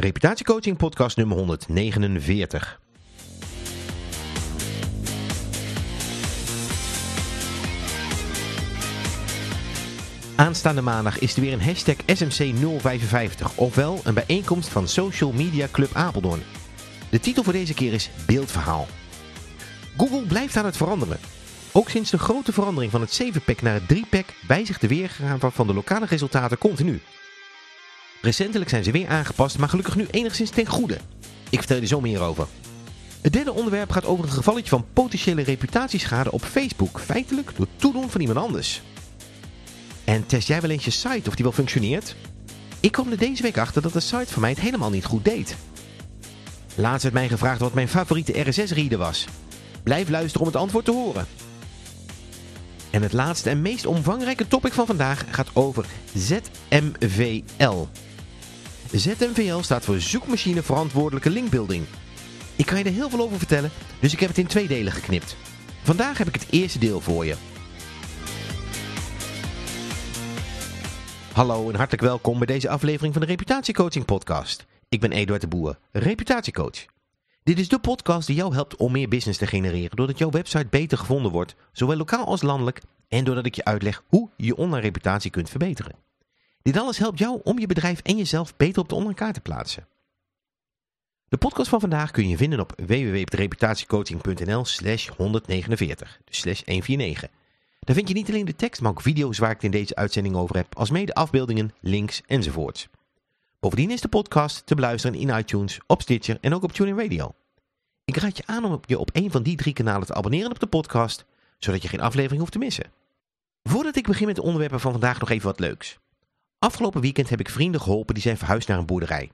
Reputatiecoaching podcast nummer 149. Aanstaande maandag is er weer een hashtag SMC055, ofwel een bijeenkomst van Social Media Club Apeldoorn. De titel voor deze keer is Beeldverhaal. Google blijft aan het veranderen. Ook sinds de grote verandering van het 7-pack naar het 3-pack wijzigt de weergave van de lokale resultaten continu. Recentelijk zijn ze weer aangepast, maar gelukkig nu enigszins ten goede. Ik vertel je zo meer over. Het derde onderwerp gaat over een gevalletje van potentiële reputatieschade op Facebook, feitelijk door toedoen van iemand anders. En test jij wel eens je site of die wel functioneert? Ik kwam er deze week achter dat de site van mij het helemaal niet goed deed. Laatst werd mij gevraagd wat mijn favoriete RSS-reader was. Blijf luisteren om het antwoord te horen. En het laatste en meest omvangrijke topic van vandaag gaat over ZMVL. ZMVL staat voor Zoekmachine Verantwoordelijke Linkbuilding. Ik kan je er heel veel over vertellen, dus ik heb het in twee delen geknipt. Vandaag heb ik het eerste deel voor je. Hallo en hartelijk welkom bij deze aflevering van de Reputatiecoaching podcast. Ik ben Eduard de Boer, reputatiecoach. Dit is de podcast die jou helpt om meer business te genereren doordat jouw website beter gevonden wordt, zowel lokaal als landelijk, en doordat ik je uitleg hoe je je online reputatie kunt verbeteren. Dit alles helpt jou om je bedrijf en jezelf beter op de online kaart te plaatsen. De podcast van vandaag kun je vinden op www.reputatiecoaching.nl slash 149, dus slash 149. Daar vind je niet alleen de tekst, maar ook video's waar ik het in deze uitzending over heb, als mede afbeeldingen, links enzovoorts. Bovendien is de podcast te beluisteren in iTunes, op Stitcher en ook op TuneIn Radio. Ik raad je aan om je op een van die drie kanalen te abonneren op de podcast, zodat je geen aflevering hoeft te missen. Voordat ik begin met de onderwerpen van vandaag nog even wat leuks. Afgelopen weekend heb ik vrienden geholpen die zijn verhuisd naar een boerderij.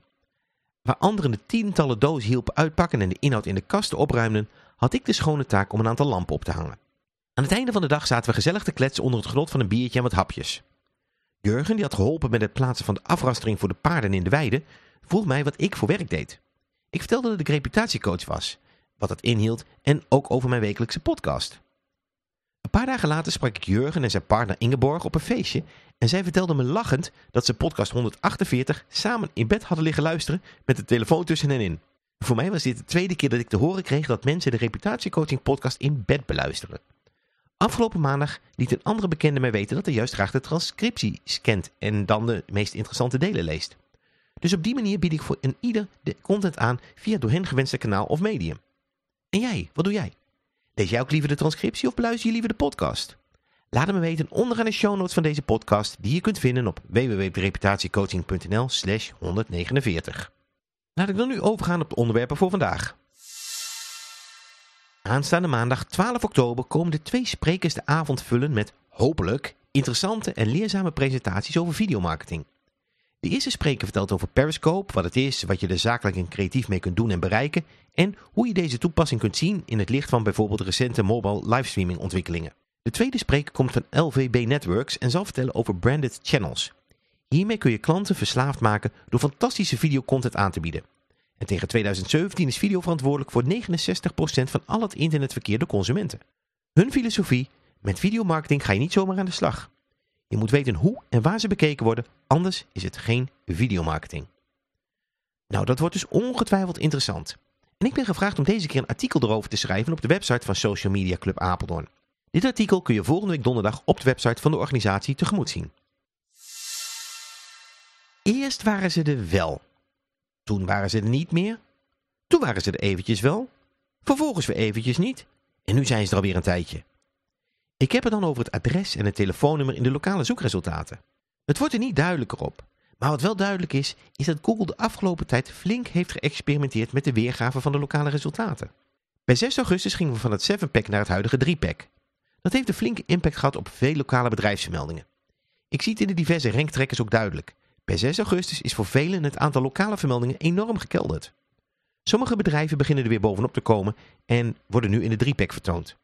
Waar anderen de tientallen dozen hielpen uitpakken en de inhoud in de kasten opruimden, had ik de schone taak om een aantal lampen op te hangen. Aan het einde van de dag zaten we gezellig te kletsen onder het genot van een biertje en wat hapjes. Jurgen, die had geholpen met het plaatsen van de afrastering voor de paarden in de weide, vroeg mij wat ik voor werk deed. Ik vertelde dat ik reputatiecoach was, wat dat inhield en ook over mijn wekelijkse podcast. Een paar dagen later sprak ik Jurgen en zijn partner Ingeborg op een feestje en zij vertelde me lachend dat ze podcast 148 samen in bed hadden liggen luisteren met de telefoon tussen hen in. Voor mij was dit de tweede keer dat ik te horen kreeg dat mensen de reputatiecoaching podcast in bed beluisteren. Afgelopen maandag liet een andere bekende mij weten dat hij juist graag de transcriptie scant en dan de meest interessante delen leest. Dus op die manier bied ik voor een ieder de content aan via door hen gewenste kanaal of medium. En jij, wat doe jij? Lees jij ook liever de transcriptie of beluister je liever de podcast? Laat het me weten onderaan de show notes van deze podcast die je kunt vinden op www.reputatiecoaching.nl slash 149. Laat ik dan nu overgaan op de onderwerpen voor vandaag. Aanstaande maandag 12 oktober komen de twee sprekers de avond vullen met, hopelijk, interessante en leerzame presentaties over videomarketing. De eerste spreker vertelt over Periscope, wat het is, wat je er zakelijk en creatief mee kunt doen en bereiken en hoe je deze toepassing kunt zien in het licht van bijvoorbeeld recente mobile livestreaming ontwikkelingen. De tweede spreker komt van LVB Networks en zal vertellen over branded channels. Hiermee kun je klanten verslaafd maken door fantastische videocontent aan te bieden. En tegen 2017 is video verantwoordelijk voor 69% van al het internetverkeer door consumenten. Hun filosofie, met videomarketing ga je niet zomaar aan de slag. Je moet weten hoe en waar ze bekeken worden, anders is het geen videomarketing. Nou, dat wordt dus ongetwijfeld interessant. En ik ben gevraagd om deze keer een artikel erover te schrijven op de website van Social Media Club Apeldoorn. Dit artikel kun je volgende week donderdag op de website van de organisatie tegemoet zien. Eerst waren ze er wel. Toen waren ze er niet meer. Toen waren ze er eventjes wel. Vervolgens weer eventjes niet. En nu zijn ze er alweer een tijdje. Ik heb het dan over het adres en het telefoonnummer in de lokale zoekresultaten. Het wordt er niet duidelijker op. Maar wat wel duidelijk is, is dat Google de afgelopen tijd flink heeft geëxperimenteerd met de weergave van de lokale resultaten. Bij 6 augustus gingen we van het 7-pack naar het huidige 3-pack. Dat heeft een flinke impact gehad op veel lokale bedrijfsvermeldingen. Ik zie het in de diverse ranktrekkers ook duidelijk. Bij 6 augustus is voor velen het aantal lokale vermeldingen enorm gekelderd. Sommige bedrijven beginnen er weer bovenop te komen en worden nu in de 3-pack vertoond.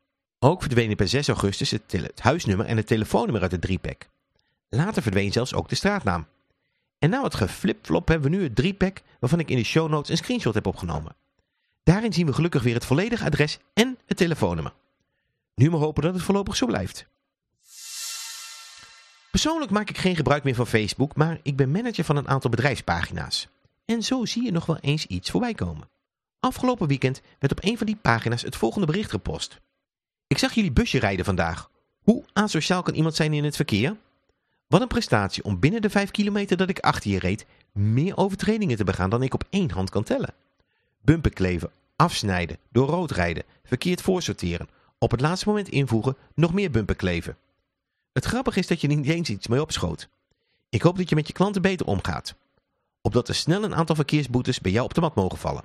Ook verdwenen per 6 augustus het, huisnummer en het telefoonnummer uit de 3-pack. Later verdween zelfs ook de straatnaam. En na het geflipflop hebben we nu het 3-pack waarvan ik in de show notes een screenshot heb opgenomen. Daarin zien we gelukkig weer het volledige adres en het telefoonnummer. Nu maar hopen dat het voorlopig zo blijft. Persoonlijk maak ik geen gebruik meer van Facebook, maar ik ben manager van een aantal bedrijfspagina's. en zo zie je nog wel eens iets voorbij komen. Afgelopen weekend werd op een van die pagina's het volgende bericht gepost. Ik zag jullie busje rijden vandaag. Hoe asociaal kan iemand zijn in het verkeer? Wat een prestatie om binnen de 5 kilometer dat ik achter je reed meer overtredingen te begaan dan ik op één hand kan tellen. Bumpen kleven, afsnijden, door rood rijden, verkeerd voorsorteren, op het laatste moment invoegen, nog meer bumpen kleven. Het grappige is dat je niet eens iets mee opschoot. Ik hoop dat je met je klanten beter omgaat. Opdat er snel een aantal verkeersboetes bij jou op de mat mogen vallen.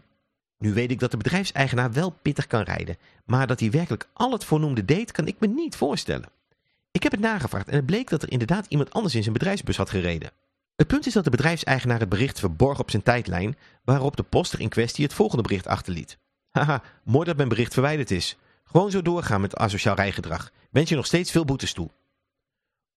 Nu weet ik dat de bedrijfseigenaar wel pittig kan rijden, maar dat hij werkelijk al het voornoemde deed kan ik me niet voorstellen. Ik heb het nagevraagd en het bleek dat er inderdaad iemand anders in zijn bedrijfsbus had gereden. Het punt is dat de bedrijfseigenaar het bericht verborg op zijn tijdlijn, waarop de poster in kwestie het volgende bericht achterliet. Haha, mooi dat mijn bericht verwijderd is. Gewoon zo doorgaan met asociaal rijgedrag. Wens je nog steeds veel boetes toe.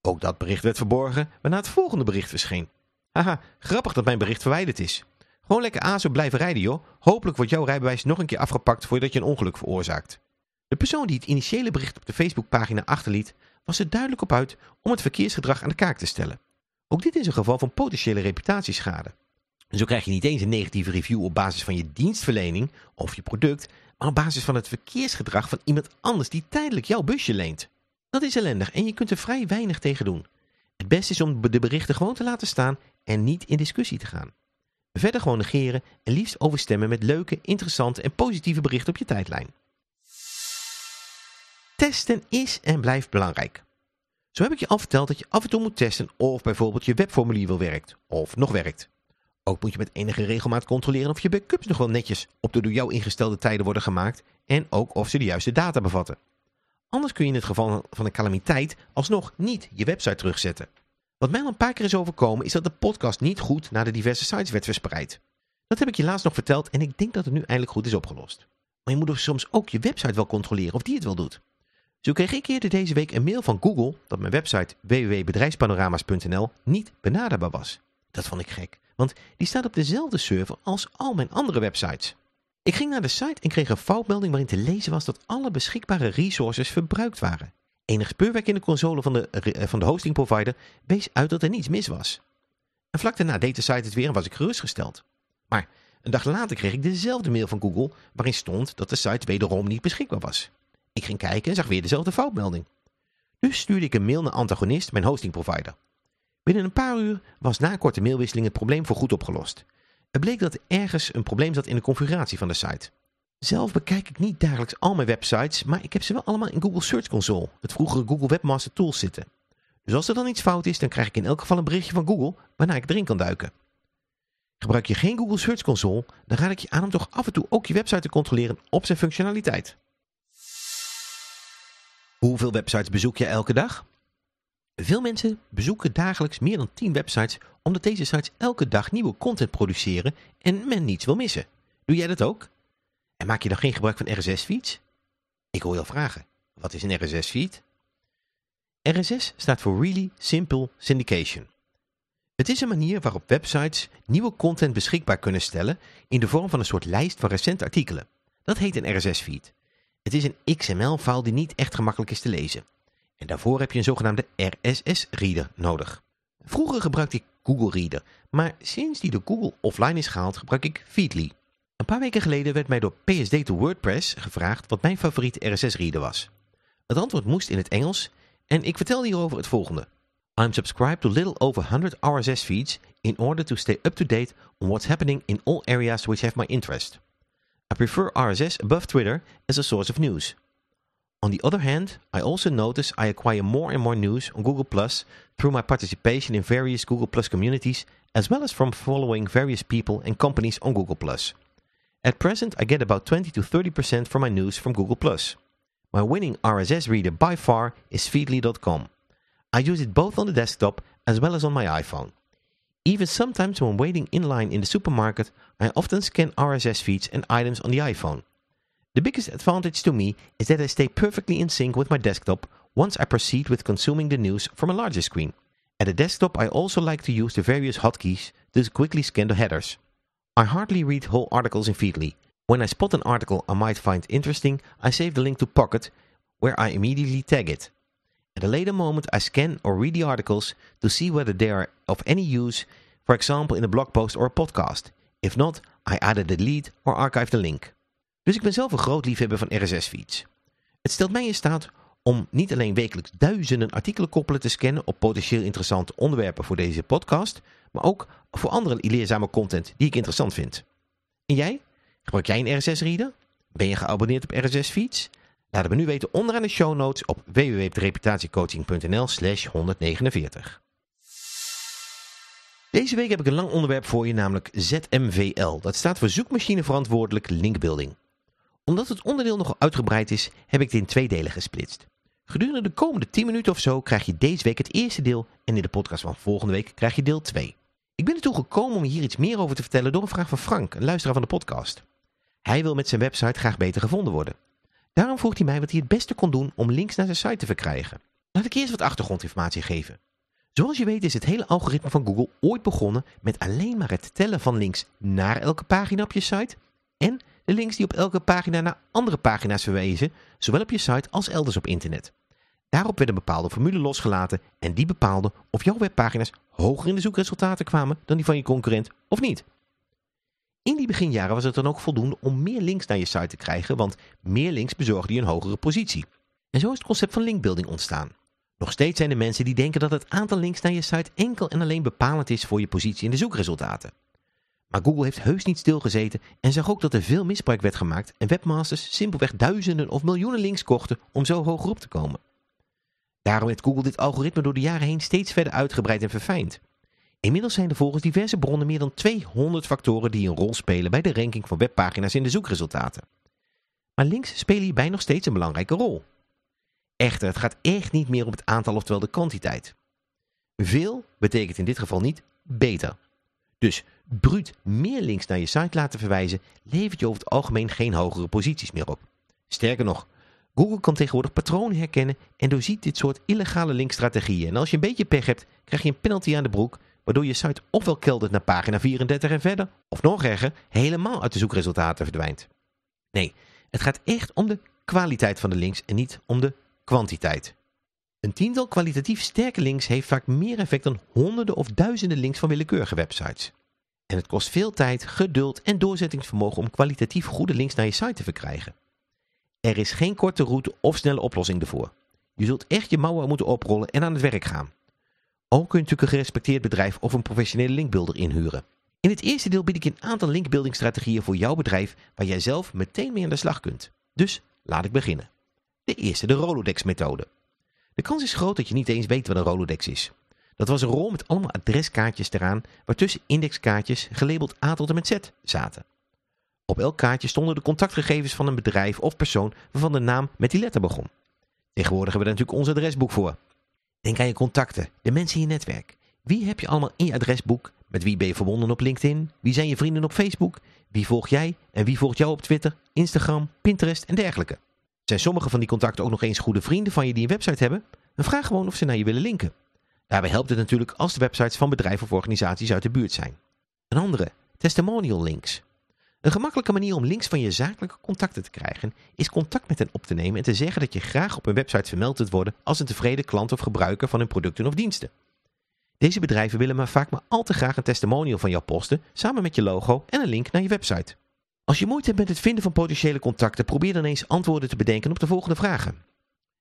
Ook dat bericht werd verborgen, waarna het volgende bericht verscheen. Haha, grappig dat mijn bericht verwijderd is. Gewoon lekker ASO blijven rijden joh. Hopelijk wordt jouw rijbewijs nog een keer afgepakt voordat je een ongeluk veroorzaakt. De persoon die het initiële bericht op de Facebookpagina achterliet, was er duidelijk op uit om het verkeersgedrag aan de kaak te stellen. Ook dit is een geval van potentiële reputatieschade. Zo krijg je niet eens een negatieve review op basis van je dienstverlening of je product, maar op basis van het verkeersgedrag van iemand anders die tijdelijk jouw busje leent. Dat is ellendig en je kunt er vrij weinig tegen doen. Het beste is om de berichten gewoon te laten staan en niet in discussie te gaan. Verder gewoon negeren en liefst overstemmen met leuke, interessante en positieve berichten op je tijdlijn. Testen is en blijft belangrijk. Zo heb ik je al verteld dat je af en toe moet testen of bijvoorbeeld je webformulier wel werkt of nog werkt. Ook moet je met enige regelmaat controleren of je backups nog wel netjes op de door jou ingestelde tijden worden gemaakt en ook of ze de juiste data bevatten. Anders kun je in het geval van een calamiteit alsnog niet je website terugzetten. Wat mij al een paar keer is overkomen is dat de podcast niet goed naar de diverse sites werd verspreid. Dat heb ik je laatst nog verteld en ik denk dat het nu eindelijk goed is opgelost. Maar je moet dus soms ook je website wel controleren of die het wel doet. Zo kreeg ik eerder deze week een mail van Google dat mijn website www.bedrijfspanorama's.nl niet benaderbaar was. Dat vond ik gek, want die staat op dezelfde server als al mijn andere websites. Ik ging naar de site en kreeg een foutmelding waarin te lezen was dat alle beschikbare resources verbruikt waren. Enig speurwerk in de console van de, eh, van de hosting provider wees uit dat er niets mis was. En vlak daarna deed de site het weer en was ik gerustgesteld. Maar een dag later kreeg ik dezelfde mail van Google waarin stond dat de site wederom niet beschikbaar was. Ik ging kijken en zag weer dezelfde foutmelding. Dus stuurde ik een mail naar Antagonist, mijn hostingprovider. Binnen een paar uur was na korte mailwisseling het probleem voorgoed opgelost. Het bleek dat er ergens een probleem zat in de configuratie van de site. Zelf bekijk ik niet dagelijks al mijn websites, maar ik heb ze wel allemaal in Google Search Console, het vroegere Google Webmaster Tools zitten. Dus als er dan iets fout is, dan krijg ik in elk geval een berichtje van Google waarna ik erin kan duiken. Gebruik je geen Google Search Console, dan raad ik je aan om toch af en toe ook je website te controleren op zijn functionaliteit. Hoeveel websites bezoek je elke dag? Veel mensen bezoeken dagelijks meer dan 10 websites omdat deze sites elke dag nieuwe content produceren en men niets wil missen. Doe jij dat ook? En maak je dan geen gebruik van RSS-feeds? Ik hoor je al vragen. Wat is een RSS-feed? RSS staat voor Really Simple Syndication. Het is een manier waarop websites nieuwe content beschikbaar kunnen stellen in de vorm van een soort lijst van recente artikelen. Dat heet een RSS-feed. Het is een XML-file die niet echt gemakkelijk is te lezen. En daarvoor heb je een zogenaamde RSS-reader nodig. Vroeger gebruikte ik Google Reader, maar sinds die door Google offline is gehaald gebruik ik Feedly. Een paar weken geleden werd mij door PSD to WordPress gevraagd wat mijn favoriete RSS-reader was. Het antwoord moest in het Engels en ik vertelde hierover het volgende. I'm subscribed to little over 100 RSS feeds in order to stay up to date on what's happening in all areas which have my interest. I prefer RSS above Twitter as a source of news. On the other hand, I also notice I acquire more and more news on Google Plus through my participation in various Google Plus communities as well as from following various people and companies on Google Plus. At present, I get about 20 to 30% from my news from Google+. My winning RSS reader by far is Feedly.com. I use it both on the desktop as well as on my iPhone. Even sometimes when waiting in line in the supermarket, I often scan RSS feeds and items on the iPhone. The biggest advantage to me is that I stay perfectly in sync with my desktop once I proceed with consuming the news from a larger screen. At the desktop I also like to use the various hotkeys to quickly scan the headers. I hardly read whole articles in Feedly. When I spot an article I might find interesting, I save the link to Pocket, where I immediately tag it. At a later moment, I scan or read the articles to see whether they are of any use, for example in a blog post or a podcast. If not, I either delete or archive the link. Dus ik ben zelf een groot liefhebber van RSS-feeds. Het stelt mij in staat om niet alleen wekelijks duizenden artikelen koppelen te scannen op potentieel interessante onderwerpen voor deze podcast, maar ook voor andere leerzame content die ik interessant vind. En jij? Gebruik jij een RSS-reader? Ben je geabonneerd op RSS-feeds? Laat het me nu weten onderaan de show notes op www.reputatiecoaching.nl slash 149. Deze week heb ik een lang onderwerp voor je, namelijk ZMVL. Dat staat voor Zoekmachine Verantwoordelijk Linkbuilding. Omdat het onderdeel nogal uitgebreid is, heb ik het in twee delen gesplitst. Gedurende de komende 10 minuten of zo krijg je deze week het eerste deel en in de podcast van volgende week krijg je deel 2. Ik ben ertoe gekomen om hier iets meer over te vertellen door een vraag van Frank, een luisteraar van de podcast. Hij wil met zijn website graag beter gevonden worden. Daarom vroeg hij mij wat hij het beste kon doen om links naar zijn site te verkrijgen. Laat ik eerst wat achtergrondinformatie geven. Zoals je weet is het hele algoritme van Google ooit begonnen met alleen maar het tellen van links naar elke pagina op je site en de links die op elke pagina naar andere pagina's verwezen, zowel op je site als elders op internet. Daarop werd een bepaalde formule losgelaten en die bepaalde of jouw webpagina's hoger in de zoekresultaten kwamen dan die van je concurrent of niet. In die beginjaren was het dan ook voldoende om meer links naar je site te krijgen, want meer links bezorgde je een hogere positie. En zo is het concept van linkbuilding ontstaan. Nog steeds zijn er mensen die denken dat het aantal links naar je site enkel en alleen bepalend is voor je positie in de zoekresultaten. Maar Google heeft heus niet stilgezeten en zag ook dat er veel misbruik werd gemaakt en webmasters simpelweg duizenden of miljoenen links kochten om zo hoger op te komen. Daarom heeft Google dit algoritme door de jaren heen steeds verder uitgebreid en verfijnd. Inmiddels zijn er volgens diverse bronnen meer dan 200 factoren die een rol spelen bij de ranking van webpagina's in de zoekresultaten. Maar links spelen hierbij nog steeds een belangrijke rol. Echter, het gaat echt niet meer om het aantal oftewel de kwantiteit. Veel betekent in dit geval niet beter. Dus bruut meer links naar je site laten verwijzen levert je over het algemeen geen hogere posities meer op. Sterker nog, Google kan tegenwoordig patronen herkennen en doorziet dit soort illegale linkstrategieën. En als je een beetje pech hebt, krijg je een penalty aan de broek, waardoor je site ofwel keldert naar pagina 34 en verder, of nog erger, helemaal uit de zoekresultaten verdwijnt. Nee, het gaat echt om de kwaliteit van de links en niet om de kwantiteit. Een tiental kwalitatief sterke links heeft vaak meer effect dan honderden of duizenden links van willekeurige websites. En het kost veel tijd, geduld en doorzettingsvermogen om kwalitatief goede links naar je site te verkrijgen. Er is geen korte route of snelle oplossing ervoor. Je zult echt je mouwen moeten oprollen en aan het werk gaan. Ook kun je natuurlijk een gerespecteerd bedrijf of een professionele linkbuilder inhuren. In het eerste deel bied ik een aantal linkbuildingstrategieën voor jouw bedrijf waar jij zelf meteen mee aan de slag kunt. Dus laat ik beginnen. De eerste, de Rolodex-methode. De kans is groot dat je niet eens weet wat een Rolodex is. Dat was een rol met allemaal adreskaartjes eraan, waartussen indexkaartjes gelabeld A tot en met Z zaten. Op elk kaartje stonden de contactgegevens van een bedrijf of persoon waarvan de naam met die letter begon. Tegenwoordig hebben we daar natuurlijk ons adresboek voor. Denk aan je contacten, de mensen in je netwerk. Wie heb je allemaal in je adresboek? Met wie ben je verbonden op LinkedIn? Wie zijn je vrienden op Facebook? Wie volg jij en wie volgt jou op Twitter, Instagram, Pinterest en dergelijke? Zijn sommige van die contacten ook nog eens goede vrienden van je die een website hebben? Dan vraag gewoon of ze naar je willen linken. Daarbij helpt het natuurlijk als de websites van bedrijven of organisaties uit de buurt zijn. Een andere, testimonial links. Een gemakkelijke manier om links van je zakelijke contacten te krijgen is contact met hen op te nemen en te zeggen dat je graag op een website vermeld wilt worden als een tevreden klant of gebruiker van hun producten of diensten. Deze bedrijven willen maar vaak maar al te graag een testimonial van jou posten samen met je logo en een link naar je website. Als je moeite hebt met het vinden van potentiële contacten, probeer dan eens antwoorden te bedenken op de volgende vragen.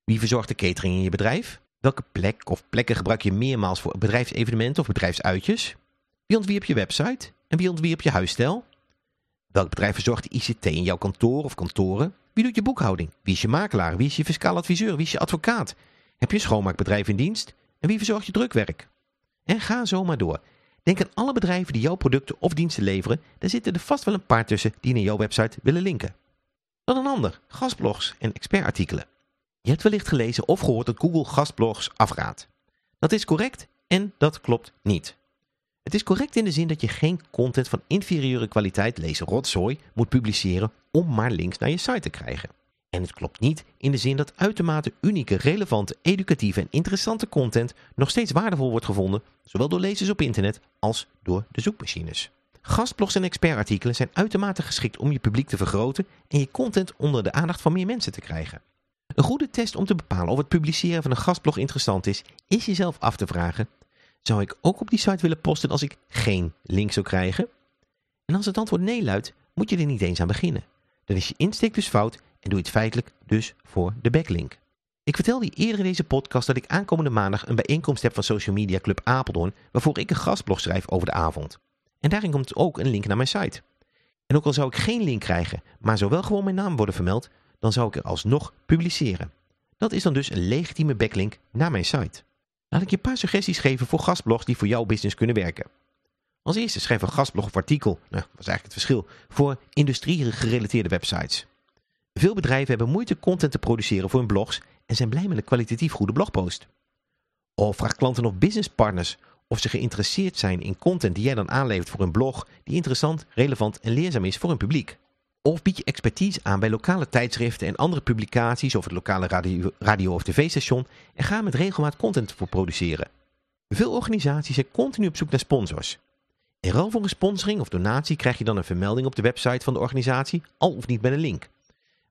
Wie verzorgt de catering in je bedrijf? Welke plek of plekken gebruik je meermaals voor bedrijfsevenementen of bedrijfsuitjes? Wie ontwierp je website? En wie ontwierp je huisstijl? Welk bedrijf verzorgt de ICT in jouw kantoor of kantoren? Wie doet je boekhouding? Wie is je makelaar? Wie is je fiscaal adviseur? Wie is je advocaat? Heb je een schoonmaakbedrijf in dienst? En wie verzorgt je drukwerk? En ga zo maar door. Denk aan alle bedrijven die jouw producten of diensten leveren. Daar zitten er vast wel een paar tussen die naar jouw website willen linken. Dan een ander, gastblogs en expertartikelen. Je hebt wellicht gelezen of gehoord dat Google gastblogs afraadt. Dat is correct en dat klopt niet. Het is correct in de zin dat je geen content van inferieure kwaliteit, lees rotzooi, moet publiceren om maar links naar je site te krijgen. En het klopt niet in de zin dat uitermate unieke, relevante, educatieve en interessante content nog steeds waardevol wordt gevonden, zowel door lezers op internet als door de zoekmachines. Gastblogs en expertartikelen zijn uitermate geschikt om je publiek te vergroten en je content onder de aandacht van meer mensen te krijgen. Een goede test om te bepalen of het publiceren van een gastblog interessant is, is jezelf af te vragen zou ik ook op die site willen posten als ik geen link zou krijgen? En als het antwoord nee luidt, moet je er niet eens aan beginnen. Dan is je insteek dus fout en doe je het feitelijk dus voor de backlink. Ik vertelde eerder in deze podcast dat ik aankomende maandag een bijeenkomst heb van Social Media Club Apeldoorn, waarvoor ik een gastblog schrijf over de avond. En daarin komt ook een link naar mijn site. En ook al zou ik geen link krijgen, maar zou wel gewoon mijn naam worden vermeld, dan zou ik er alsnog publiceren. Dat is dan dus een legitieme backlink naar mijn site. Laat ik je een paar suggesties geven voor gastblogs die voor jouw business kunnen werken. Als eerste schrijf een gastblog of artikel, nou, dat is eigenlijk het verschil, voor industrie-gerelateerde websites. Veel bedrijven hebben moeite content te produceren voor hun blogs en zijn blij met een kwalitatief goede blogpost. Of vraag klanten of businesspartners of ze geïnteresseerd zijn in content die jij dan aanlevert voor een blog die interessant, relevant en leerzaam is voor hun publiek. Of bied je expertise aan bij lokale tijdschriften en andere publicaties of het lokale radio, radio of tv-station en ga met regelmaat content voor produceren. Veel organisaties zijn continu op zoek naar sponsors. In ruil voor een sponsoring of donatie krijg je dan een vermelding op de website van de organisatie, al of niet met een link.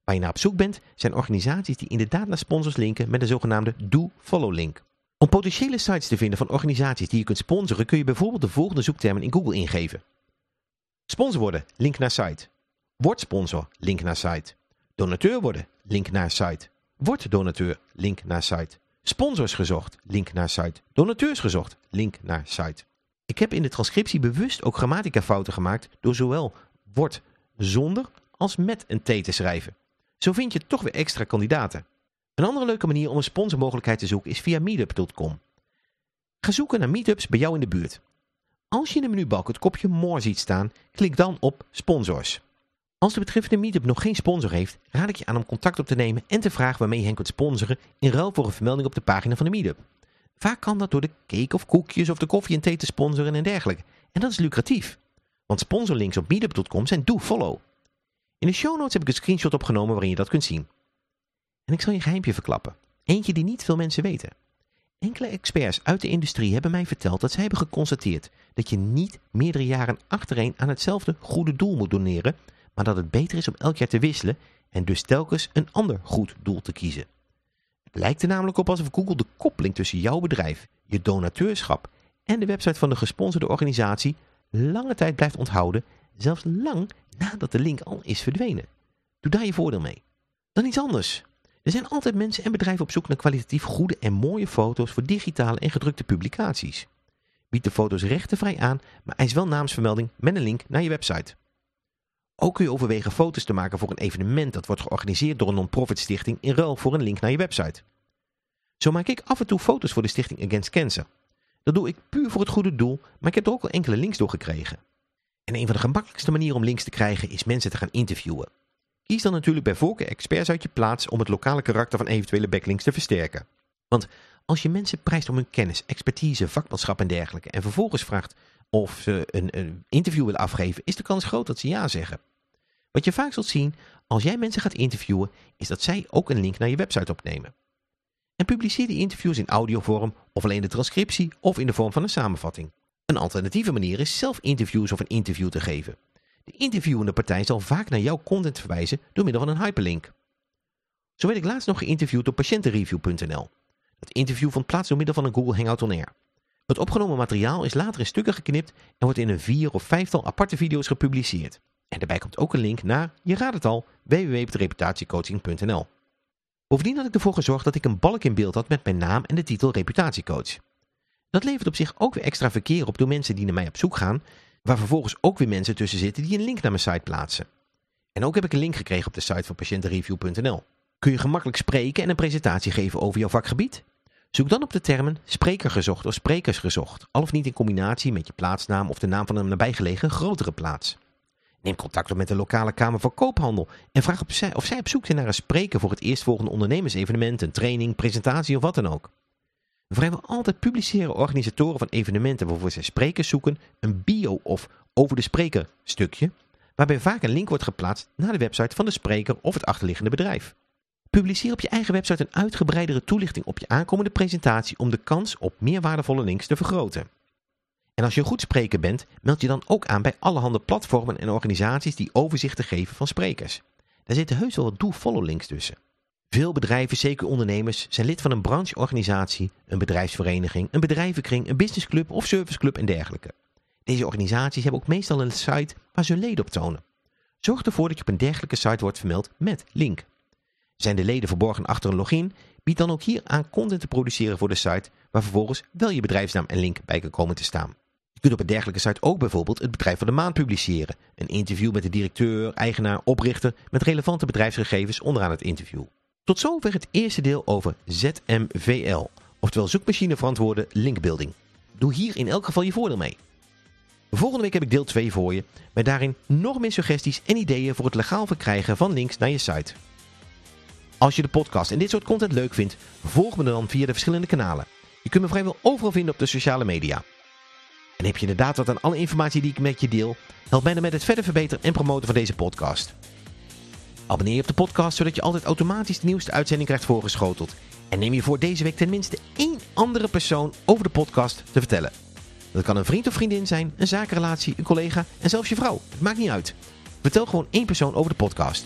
Waar je naar op zoek bent, zijn organisaties die inderdaad naar sponsors linken met een zogenaamde do-follow link. Om potentiële sites te vinden van organisaties die je kunt sponsoren kun je bijvoorbeeld de volgende zoektermen in Google ingeven. Sponsor worden, link naar site. Word sponsor, link naar site. Donateur worden, link naar site. Word donateur, link naar site. Sponsors gezocht, link naar site. Donateurs gezocht, link naar site. Ik heb in de transcriptie bewust ook grammatica fouten gemaakt door zowel wordt zonder als met een t te schrijven. Zo vind je toch weer extra kandidaten. Een andere leuke manier om een sponsormogelijkheid te zoeken is via meetup.com. Ga zoeken naar meetups bij jou in de buurt. Als je in de menubalk het kopje More ziet staan, klik dan op Sponsors. Als de betreffende meetup nog geen sponsor heeft, raad ik je aan om contact op te nemen en te vragen waarmee je hen kunt sponsoren in ruil voor een vermelding op de pagina van de meetup. Vaak kan dat door de cake of koekjes of de koffie en thee te sponsoren en dergelijke. En dat is lucratief. Want sponsorlinks op meetup.com zijn do-follow. In de show notes heb ik een screenshot opgenomen waarin je dat kunt zien. En ik zal je een geheimje verklappen. Eentje die niet veel mensen weten. Enkele experts uit de industrie hebben mij verteld dat zij hebben geconstateerd dat je niet meerdere jaren achtereen aan hetzelfde goede doel moet doneren, maar dat het beter is om elk jaar te wisselen en dus telkens een ander goed doel te kiezen. Het lijkt er namelijk op alsof Google de koppeling tussen jouw bedrijf, je donateurschap en de website van de gesponsorde organisatie lange tijd blijft onthouden, zelfs lang nadat de link al is verdwenen. Doe daar je voordeel mee. Dan iets anders. Er zijn altijd mensen en bedrijven op zoek naar kwalitatief goede en mooie foto's voor digitale en gedrukte publicaties. Bied de foto's rechtenvrij aan, maar eis wel naamsvermelding met een link naar je website. Ook kun je overwegen foto's te maken voor een evenement dat wordt georganiseerd door een non-profit stichting in ruil voor een link naar je website. Zo maak ik af en toe foto's voor de stichting Against Cancer. Dat doe ik puur voor het goede doel, maar ik heb er ook al enkele links door gekregen. En een van de gemakkelijkste manieren om links te krijgen is mensen te gaan interviewen. Kies dan natuurlijk bij voorkeur experts uit je plaats om het lokale karakter van eventuele backlinks te versterken. Want als je mensen prijst om hun kennis, expertise, vakmanschap en dergelijke en vervolgens vraagt of ze een, een, interview willen afgeven, is de kans groot dat ze ja zeggen. Wat je vaak zult zien als jij mensen gaat interviewen, is dat zij ook een link naar je website opnemen. En publiceer die interviews in audiovorm of alleen de transcriptie of in de vorm van een samenvatting. Een alternatieve manier is zelf interviews of een interview te geven. De interviewende partij zal vaak naar jouw content verwijzen door middel van een hyperlink. Zo werd ik laatst nog geïnterviewd door patiëntenreview.nl. Dat interview vond plaats door middel van een Google Hangout On Air. Het opgenomen materiaal is later in stukken geknipt en wordt in een vier of vijftal aparte video's gepubliceerd. En daarbij komt ook een link naar, je raadt het al, www.reputatiecoaching.nl. Bovendien had ik ervoor gezorgd dat ik een balk in beeld had met mijn naam en de titel reputatiecoach. Dat levert op zich ook weer extra verkeer op door mensen die naar mij op zoek gaan, waar vervolgens ook weer mensen tussen zitten die een link naar mijn site plaatsen. En ook heb ik een link gekregen op de site van patiëntenreview.nl. Kun je gemakkelijk spreken en een presentatie geven over jouw vakgebied? Zoek dan op de termen spreker gezocht of sprekers gezocht, al of niet in combinatie met je plaatsnaam of de naam van een nabijgelegen grotere plaats. Neem contact op met de lokale Kamer van Koophandel en vraag of zij, of zij op zoek zijn naar een spreker voor het eerstvolgende ondernemersevenement, een training, presentatie of wat dan ook. Vrijwel altijd publiceren organisatoren van evenementen waarvoor zij sprekers zoeken een bio of over de spreker stukje, waarbij vaak een link wordt geplaatst naar de website van de spreker of het achterliggende bedrijf. Publiceer op je eigen website een uitgebreidere toelichting op je aankomende presentatie om de kans op meer waardevolle links te vergroten. En als je een goed spreker bent, meld je dan ook aan bij allerhande platformen en organisaties die overzichten geven van sprekers. Daar zitten heus wel wat do-follow links tussen. Veel bedrijven, zeker ondernemers, zijn lid van een brancheorganisatie, een bedrijfsvereniging, een bedrijvenkring, een businessclub of serviceclub en dergelijke. Deze organisaties hebben ook meestal een site waar ze hun leden op tonen. Zorg ervoor dat je op een dergelijke site wordt vermeld met link. Zijn de leden verborgen achter een login, bied dan ook hier aan content te produceren voor de site waar vervolgens wel je bedrijfsnaam en link bij kan komen te staan. Je kunt op een dergelijke site ook bijvoorbeeld het bedrijf van de maand publiceren. Een interview met de directeur, eigenaar, oprichter met relevante bedrijfsgegevens onderaan het interview. Tot zover het eerste deel over ZMVL, oftewel zoekmachine verantwoorde linkbuilding. Doe hier in elk geval je voordeel mee. Volgende week heb ik deel 2 voor je, met daarin nog meer suggesties en ideeën voor het legaal verkrijgen van links naar je site. Als je de podcast en dit soort content leuk vindt, volg me dan via de verschillende kanalen. Je kunt me vrijwel overal vinden op de sociale media. En heb je inderdaad wat aan alle informatie die ik met je deel, help mij dan met het verder verbeteren en promoten van deze podcast. Abonneer je op de podcast zodat je altijd automatisch de nieuwste uitzending krijgt voorgeschoteld. En neem je voor deze week tenminste één andere persoon over de podcast te vertellen. Dat kan een vriend of vriendin zijn, een zakenrelatie, een collega en zelfs je vrouw. Het maakt niet uit. Vertel gewoon één persoon over de podcast.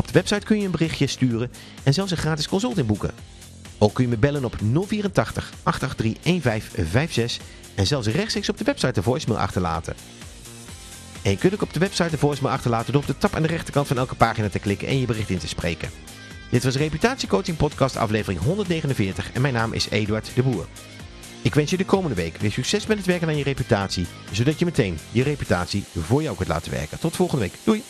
Op de website kun je een berichtje sturen en zelfs een gratis consult inboeken. Ook kun je me bellen op 084 883 1556 en zelfs rechtstreeks op de website de voicemail achterlaten. En je kunt ook op de website de voicemail achterlaten door op de tab aan de rechterkant van elke pagina te klikken en je bericht in te spreken. Dit was Reputatiecoaching Podcast aflevering 149 en mijn naam is Eduard de Boer. Ik wens je de komende week weer succes met het werken aan je reputatie, zodat je meteen je reputatie voor jou kunt laten werken. Tot volgende week. Doei!